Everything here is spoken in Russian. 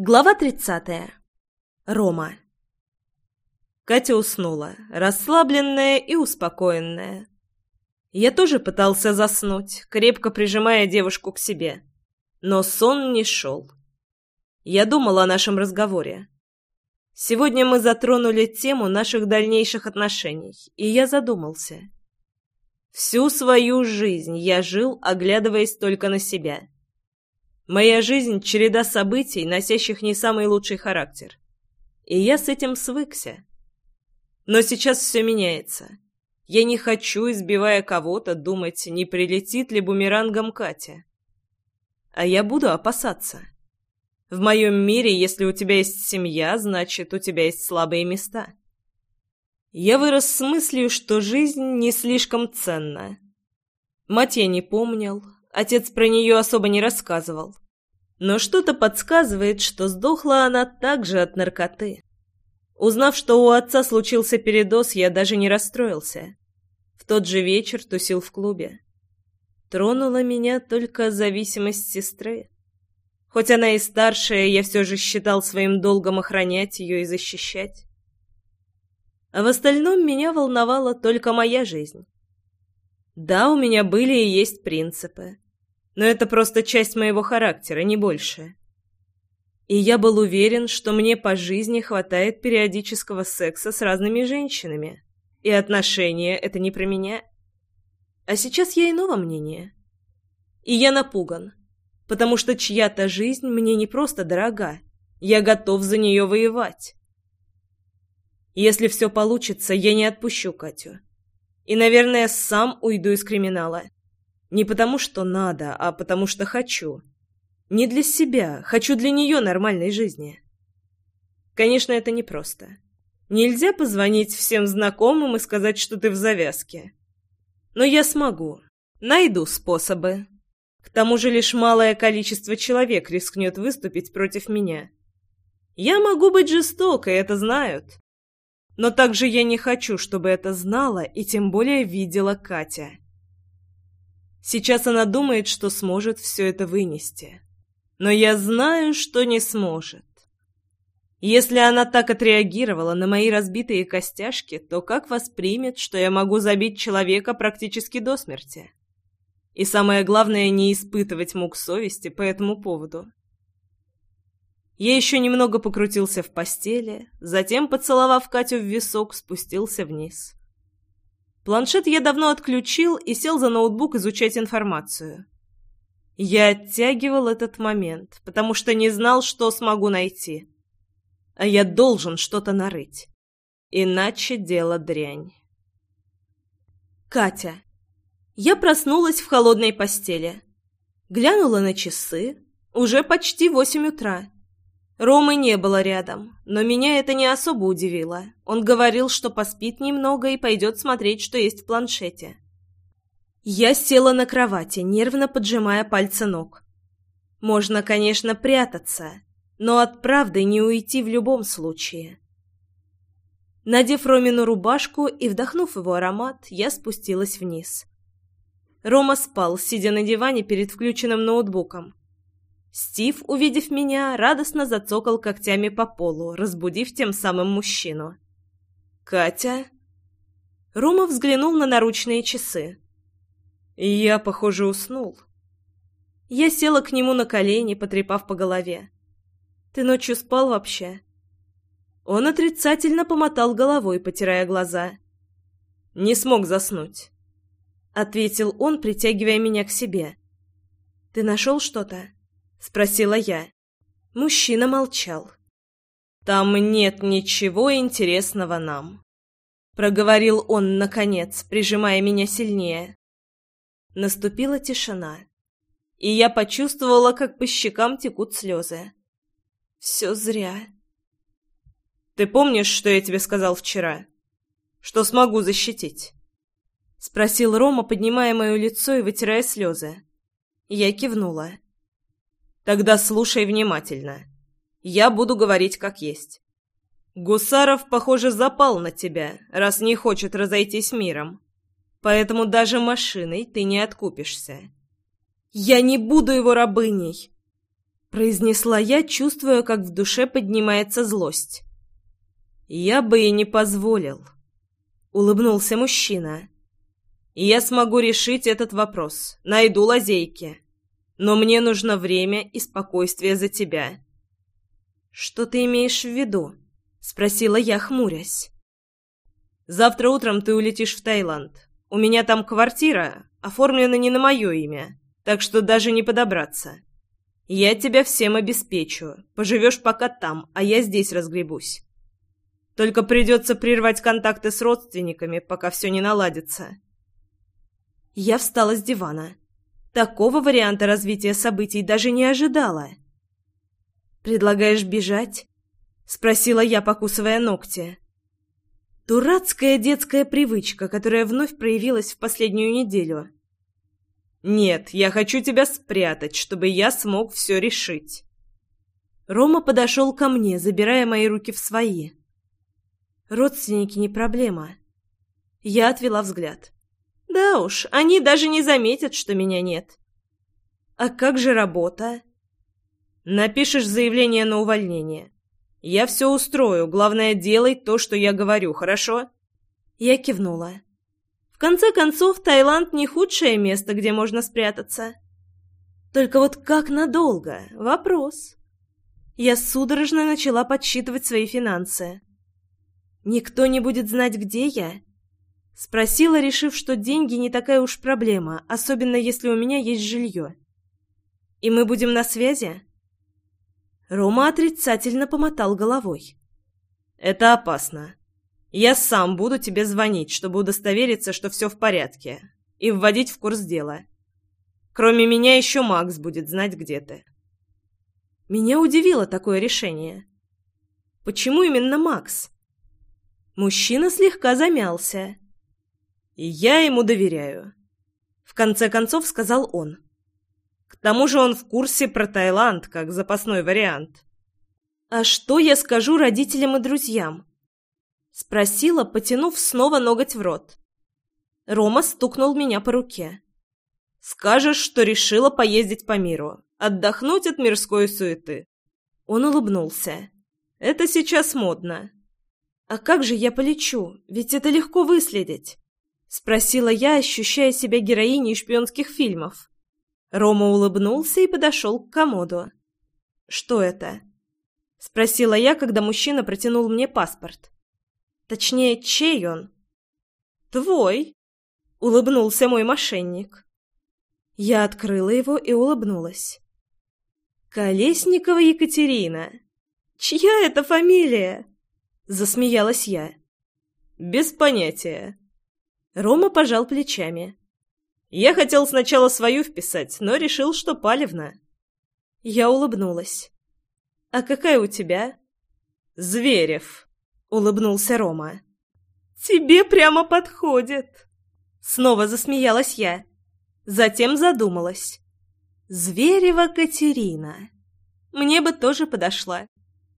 Глава тридцатая. Рома. Катя уснула, расслабленная и успокоенная. Я тоже пытался заснуть, крепко прижимая девушку к себе. Но сон не шел. Я думал о нашем разговоре. Сегодня мы затронули тему наших дальнейших отношений, и я задумался. Всю свою жизнь я жил, оглядываясь только на себя. Моя жизнь — череда событий, носящих не самый лучший характер. И я с этим свыкся. Но сейчас все меняется. Я не хочу, избивая кого-то, думать, не прилетит ли бумерангом Катя. А я буду опасаться. В моем мире, если у тебя есть семья, значит, у тебя есть слабые места. Я вырос с мыслью, что жизнь не слишком ценна. Мать я не помнил, Отец про нее особо не рассказывал. Но что-то подсказывает, что сдохла она также от наркоты. Узнав, что у отца случился передоз, я даже не расстроился. В тот же вечер тусил в клубе. Тронула меня только зависимость сестры. Хоть она и старшая, я все же считал своим долгом охранять ее и защищать. А в остальном меня волновала только моя жизнь. Да, у меня были и есть принципы. Но это просто часть моего характера, не больше. И я был уверен, что мне по жизни хватает периодического секса с разными женщинами. И отношения — это не про меня. А сейчас я иного мнения. И я напуган, потому что чья-то жизнь мне не просто дорога. Я готов за нее воевать. Если все получится, я не отпущу Катю. И, наверное, сам уйду из криминала. Не потому, что надо, а потому, что хочу. Не для себя, хочу для нее нормальной жизни. Конечно, это непросто. Нельзя позвонить всем знакомым и сказать, что ты в завязке. Но я смогу. Найду способы. К тому же лишь малое количество человек рискнет выступить против меня. Я могу быть жестокой, это знают. Но также я не хочу, чтобы это знала и тем более видела Катя. Сейчас она думает, что сможет все это вынести. Но я знаю, что не сможет. Если она так отреагировала на мои разбитые костяшки, то как воспримет, что я могу забить человека практически до смерти? И самое главное, не испытывать мук совести по этому поводу. Я еще немного покрутился в постели, затем, поцеловав Катю в висок, спустился вниз. Планшет я давно отключил и сел за ноутбук изучать информацию. Я оттягивал этот момент, потому что не знал, что смогу найти. А я должен что-то нарыть. Иначе дело дрянь. Катя. Я проснулась в холодной постели. Глянула на часы. Уже почти восемь утра. Ромы не было рядом, но меня это не особо удивило. Он говорил, что поспит немного и пойдет смотреть, что есть в планшете. Я села на кровати, нервно поджимая пальцы ног. Можно, конечно, прятаться, но от правды не уйти в любом случае. Надев Ромину рубашку и вдохнув его аромат, я спустилась вниз. Рома спал, сидя на диване перед включенным ноутбуком. Стив, увидев меня, радостно зацокал когтями по полу, разбудив тем самым мужчину. «Катя?» Рома взглянул на наручные часы. «Я, похоже, уснул». Я села к нему на колени, потрепав по голове. «Ты ночью спал вообще?» Он отрицательно помотал головой, потирая глаза. «Не смог заснуть», — ответил он, притягивая меня к себе. «Ты нашел что-то?» — спросила я. Мужчина молчал. «Там нет ничего интересного нам», — проговорил он, наконец, прижимая меня сильнее. Наступила тишина, и я почувствовала, как по щекам текут слезы. «Все зря». «Ты помнишь, что я тебе сказал вчера? Что смогу защитить?» — спросил Рома, поднимая мое лицо и вытирая слезы. Я кивнула. Тогда слушай внимательно. Я буду говорить как есть. Гусаров, похоже, запал на тебя, раз не хочет разойтись миром. Поэтому даже машиной ты не откупишься. Я не буду его рабыней. произнесла я, чувствуя, как в душе поднимается злость. «Я бы и не позволил», — улыбнулся мужчина. «Я смогу решить этот вопрос, найду лазейки. Но мне нужно время и спокойствие за тебя». «Что ты имеешь в виду?» — спросила я, хмурясь. «Завтра утром ты улетишь в Таиланд. У меня там квартира, оформлена не на мое имя, так что даже не подобраться. Я тебя всем обеспечу. Поживешь пока там, а я здесь разгребусь. Только придется прервать контакты с родственниками, пока все не наладится. Я встала с дивана. Такого варианта развития событий даже не ожидала. «Предлагаешь бежать?» — спросила я, покусывая ногти. Дурацкая детская привычка, которая вновь проявилась в последнюю неделю. «Нет, я хочу тебя спрятать, чтобы я смог все решить». Рома подошел ко мне, забирая мои руки в свои. «Родственники не проблема». Я отвела взгляд. «Да уж, они даже не заметят, что меня нет». «А как же работа?» «Напишешь заявление на увольнение. Я все устрою, главное, делай то, что я говорю, хорошо?» Я кивнула. В конце концов, Таиланд не худшее место, где можно спрятаться. Только вот как надолго? Вопрос. Я судорожно начала подсчитывать свои финансы. «Никто не будет знать, где я?» Спросила, решив, что деньги не такая уж проблема, особенно если у меня есть жилье. «И мы будем на связи?» Рома отрицательно помотал головой. «Это опасно. Я сам буду тебе звонить, чтобы удостовериться, что все в порядке, и вводить в курс дела. Кроме меня еще Макс будет знать, где ты. Меня удивило такое решение. Почему именно Макс? Мужчина слегка замялся. И я ему доверяю. В конце концов сказал он. К тому же он в курсе про Таиланд, как запасной вариант. А что я скажу родителям и друзьям? Спросила, потянув снова ноготь в рот. Рома стукнул меня по руке. «Скажешь, что решила поездить по миру, отдохнуть от мирской суеты». Он улыбнулся. «Это сейчас модно». «А как же я полечу? Ведь это легко выследить». Спросила я, ощущая себя героиней шпионских фильмов. Рома улыбнулся и подошел к комоду. «Что это?» Спросила я, когда мужчина протянул мне паспорт. Точнее, чей он? «Твой», — улыбнулся мой мошенник. Я открыла его и улыбнулась. «Колесникова Екатерина. Чья это фамилия?» Засмеялась я. «Без понятия». Рома пожал плечами. «Я хотел сначала свою вписать, но решил, что палевно». Я улыбнулась. «А какая у тебя?» «Зверев». — улыбнулся Рома. «Тебе прямо подходит!» Снова засмеялась я. Затем задумалась. «Зверева Катерина. Мне бы тоже подошла».